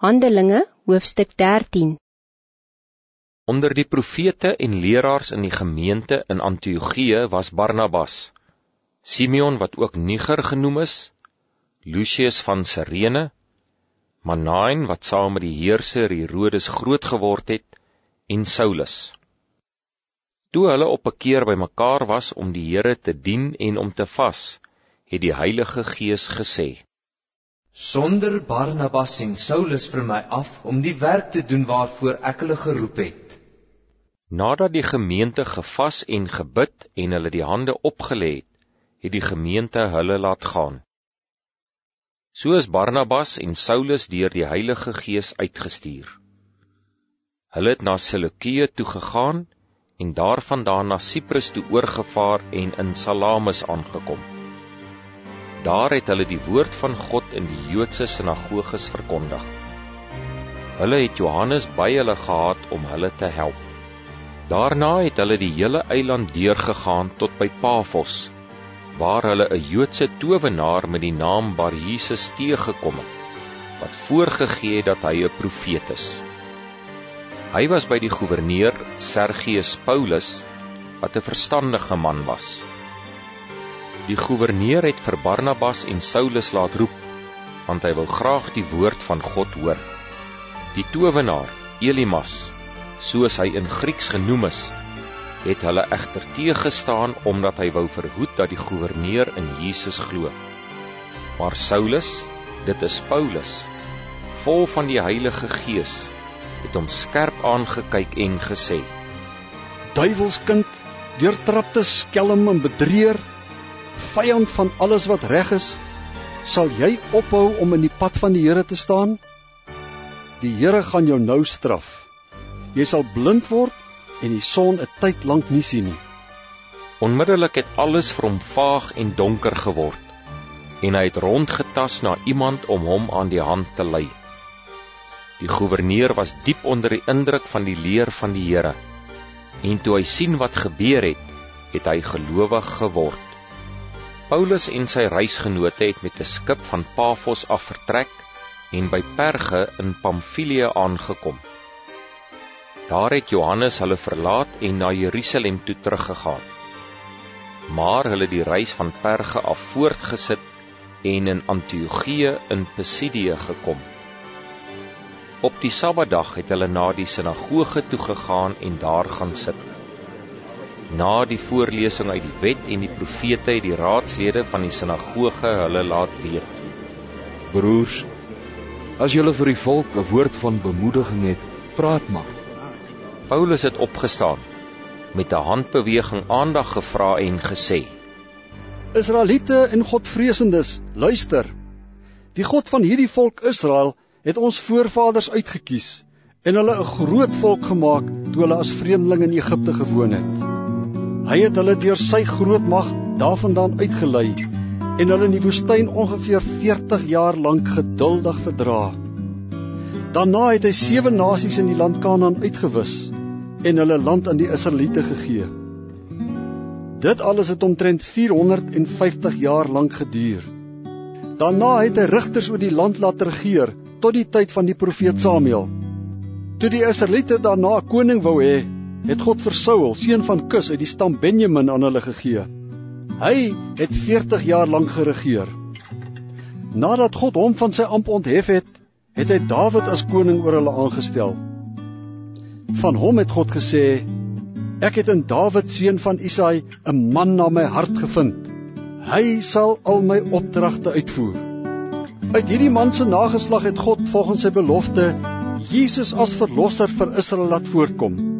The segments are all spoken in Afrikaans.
Handelinge hoofstuk 13 Onder die profete en leraars in die gemeente in Antiochië was Barnabas, Simeon wat ook Niger genoem is, Lucius van Cyrene, Manaen wat saam met die heerser Herodes groot geword het en Saulus. Toe hulle op 'n keer bymekaar was om die Here te dien en om te vas, het die Heilige Gees gesê: Sonder Barnabas en Saulus vir my af om die werk te doen waarvoor ek hulle geroep het. Nadat die gemeente gevas en gebid en hulle die hande opgelê het, het die gemeente hulle laat gaan. So is Barnabas en Saulus deur die Heilige Gees uitgestuur. Hulle het na Seleukië toe gegaan en daarvandaan na Siprus toe oorgevaar en in Salamis aangekom. Daar het hulle die woord van God in die Joodse sinagoges verkondig. Hulle het Johannes by hulle gehad om hulle te help. Daarna het hulle die hele eiland deurgegaan tot by Pafos, waar hulle 'n Joodse towenaar met die naam Bar-Jesus teëgekom het, wat voorgegee het dat hy 'n profeet is. Hy was by die goewerneur Sergius Paulus, wat 'n verstandige man was. Die goewerneur het vir Barnabas en Saulus laat roep, want hy wil graag die woord van God hoor. Die towenaar, Elimas, soos hy in Grieks genoem is, het hulle egter teëgestaan omdat hy wou verhoed dat die goewerneur in Jesus glo. Maar Saulus, dit is Paulus, vol van die Heilige Gees, het hom skerp aangekyk en gesê: "Duiwelskind, deurtrapte skelm en bedrieër, vyand van alles wat reg is, sal jy ophou om in die pad van die Here te staan? Die Here gaan jou nou straf. Jy sal blind word en die son 'n tyd lank nie sien nie. Onmiddellik het alles vir hom vaag en donker geword en hy het rondgetas na iemand om hom aan die hand te lei. Die goewerneur was diep onder die indruk van die leer van die Here. En toe hy sien wat gebeur het, het hy gelowig geword. Paulus en sy reisgenote het met 'n skip van Pafos af vertrek en by Perge in Pamfilië aangekom. Daar het Johannes hulle verlaat en na Jerusalem toe teruggegaan. Maar hulle die reis van Perge af voortgesit en in Antiochië in Pisidië gekom. Op die Sabbatdag het hulle na die sinagoge toe gegaan en daar gaan sit. Na die voorlesing uit die wet en die profete het die raadslede van die sinagoge hulle laat weet: Broers, as julle vir die volk 'n woord van bemoediging het, praat maar. Paulus het opgestaan, met 'n handbeweging aandag gevra en gesê: Israeliete en Godvreesendes, luister. Die God van hierdie volk Israel het ons voorvaders uitgekies en hulle 'n groot volk gemaak toe hulle as vreemdelinge in Egipte gewoon het. Hy het hulle deur sy groot mag daarvandaan uitgelei en hulle in die woestyn ongeveer 40 jaar lank geduldig verdra. Daarna het hy sewe nasies in die land Kanaan uitgewis en hulle land aan die Israeliete gegee. Dit alles het omtrent 450 jaar lank geduur. Daarna het hy rigters oor die land laat regeer tot die tyd van die profeet Samuel. Toe die Israeliete daarna 'n koning wou hê, het God vir Saul, seun van Kis uit die stam Benjamin aan hulle gegee. Hy het 40 jaar lank geregeer. Nadat God hom van sy amp onthef het, het hy Dawid as koning oor hulle aangestel. Van hom het God gesê: Ek het in Dawid seun van Isaai 'n man na my hart gevind. Hy sal al my opdragte uitvoer. Uit hierdie man se nageslag het God volgens sy belofte Jesus as verlosser vir Israel laat voortkom.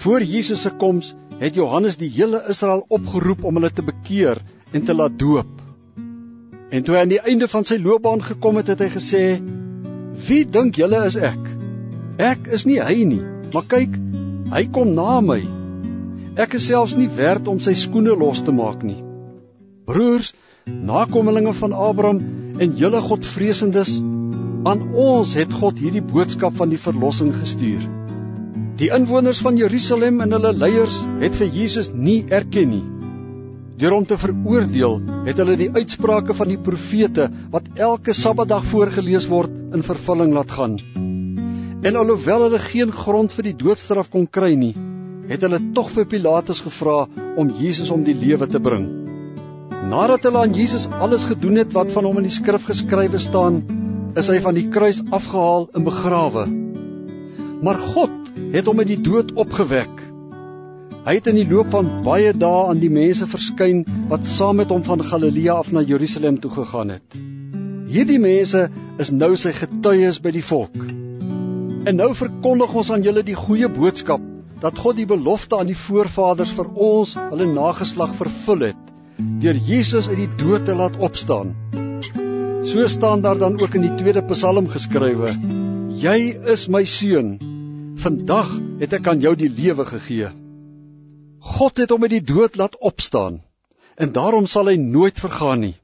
Voor Jesus se koms het Johannes die hele Israel opgeroep om hulle te bekeer en te laat doop. En toe hy aan die einde van sy loopbaan gekom het, het hy gesê: "Wie dink julle is ek? Ek is nie hy nie, maar kyk, hy kom na my. Ek is selfs nie werd om sy skoene los te maak nie." Broers, nakommelinge van Abraham en julle Godvreesendes, aan ons het God hierdie boodskap van die verlossing gestuur. Die inwoners van Jerusalem en hulle leiers het vir Jesus nie erken nie. Deur hom te veroordeel, het hulle die uitsprake van die profete wat elke Sabbatdag voorgeles word, in vervulling laat gaan. En alhoewel hulle geen grond vir die doodstraf kon kry nie, het hulle tog vir Pilatus gevra om Jesus om die lewe te bring. Nadat hulle aan Jesus alles gedoen het wat van hom in die skrif geskrywe staan, is hy van die kruis afgehaal en begrawe. Maar God het hom uit die dood opgewek. Hy het in die loop van baie dae aan die mense verskyn wat saam met hom van Galilea af na Jerusalem toe gegaan het. Hierdie mense is nou sy getuies by die volk. En nou verkondig ons aan julle die goeie boodskap dat God die belofte aan die voorvaders vir ons, hulle nageslag vervul het deur Jesus uit die dood te laat opstaan. So staan daar dan ook in die tweede Psalm geskrywe: Jy is my seun. Vandag het ek aan jou die lewe gegee. God het hom uit die dood laat opstaan en daarom sal hy nooit vergaan nie.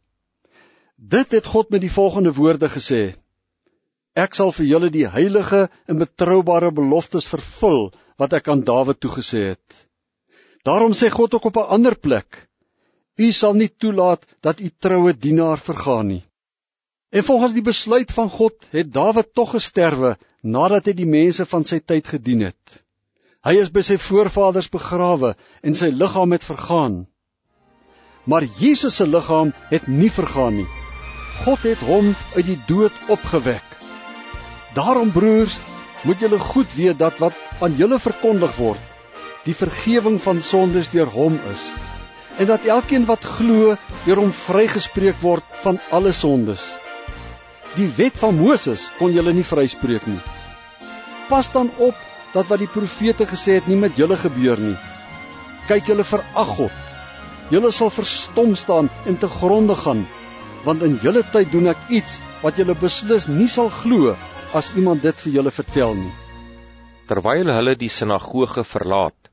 Dit het God met die volgende woorde gesê: Ek sal vir julle die heilige en betroubare beloftes vervul wat ek aan Dawid toegesê het. Daarom sê God ook op 'n ander plek: U sal nie toelaat dat u troue dienaar vergaan nie. En volgens die besluit van God het Dawid tog gesterwe nadat hy die mense van sy tyd gedien het. Hy is by sy voorvaders begrawe en sy liggaam het vergaan. Maar Jesus se liggaam het nie vergaan nie. God het hom uit die dood opgewek. Daarom broers, moet julle goed weet dat wat aan julle verkondig word, die vergifnis van sondes deur hom is en dat elkeen wat glo deur hom vrygespreek word van alle sondes. Die wet van Moses kon julle nie vryspreek nie. Pas dan op dat wat die profete gesê het nie met julle gebeur nie. Kyk julle verag God. Julle sal verstom staan en te gronde gaan, want in julle tyd doen ek iets wat julle beslis nie sal glo as iemand dit vir julle vertel nie. Terwyl hulle die sinagoge verlaat,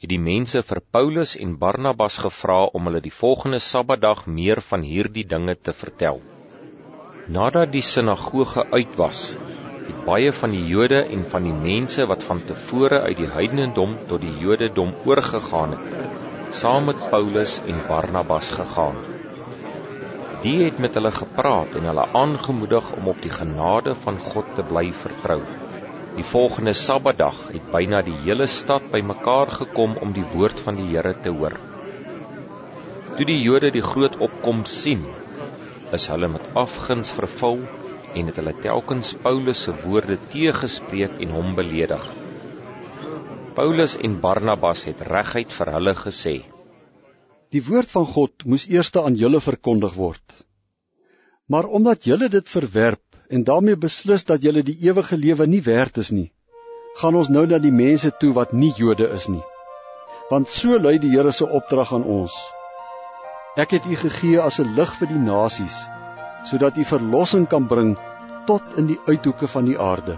het die mense vir Paulus en Barnabas gevra om hulle die volgende Sabbatdag meer van hierdie dinge te vertel. Nadat die sinagoge uit was, het baie van die Jode en van die mense wat van tevore uit die heidendom tot die Jodendom oorgegaan het, saam met Paulus en Barnabas gegaan. Die het met hulle gepraat en hulle aangemoedig om op die genade van God te bly vertrou. Die volgende Sabbatdag het byna die hele stad bymekaar gekom om die woord van die Here te hoor. Toe die Jode die groot opkoms sien, is hulle met afguns vervul en het hulle telkens Paulus se woorde teëgespreek en hom beledig. Paulus en Barnabas het reguit vir hulle gesê: Die woord van God moes eers aan julle verkondig word. Maar omdat julle dit verwerp en daarmee beslis dat julle die ewige lewe nie werd is nie, gaan ons nou na die mense toe wat nie Jode is nie. Want so lui die Here se opdrag aan ons. Ek het u gegee as 'n lig vir die nasies sodat u verlossing kan bring tot in die uithoeke van die aarde.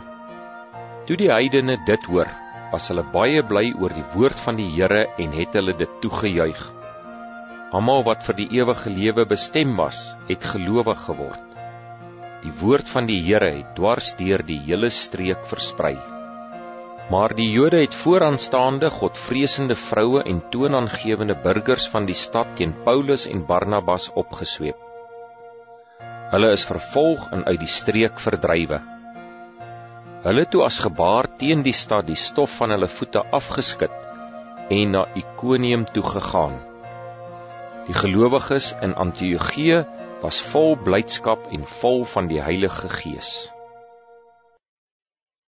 Toe die heidene dit hoor, was hulle baie bly oor die woord van die Here en het hulle dit toegejuig. Almal wat vir die ewige lewe bestem was, het gelowig geword. Die woord van die Here het dwars deur die hele streek versprei. Maar die Jode het vooraanstaande godvreesende vroue en toonaangewende burgers van die stad teen Paulus en Barnabas opgesweep. Hulle is vervolg en uit die streek verdrywe. Hulle toe as gebaar teen die stad die stof van hulle voete afgeskit en na Ikonium toe gegaan. Die gelowiges in Antiochië was vol blydskap en vol van die Heilige Gees.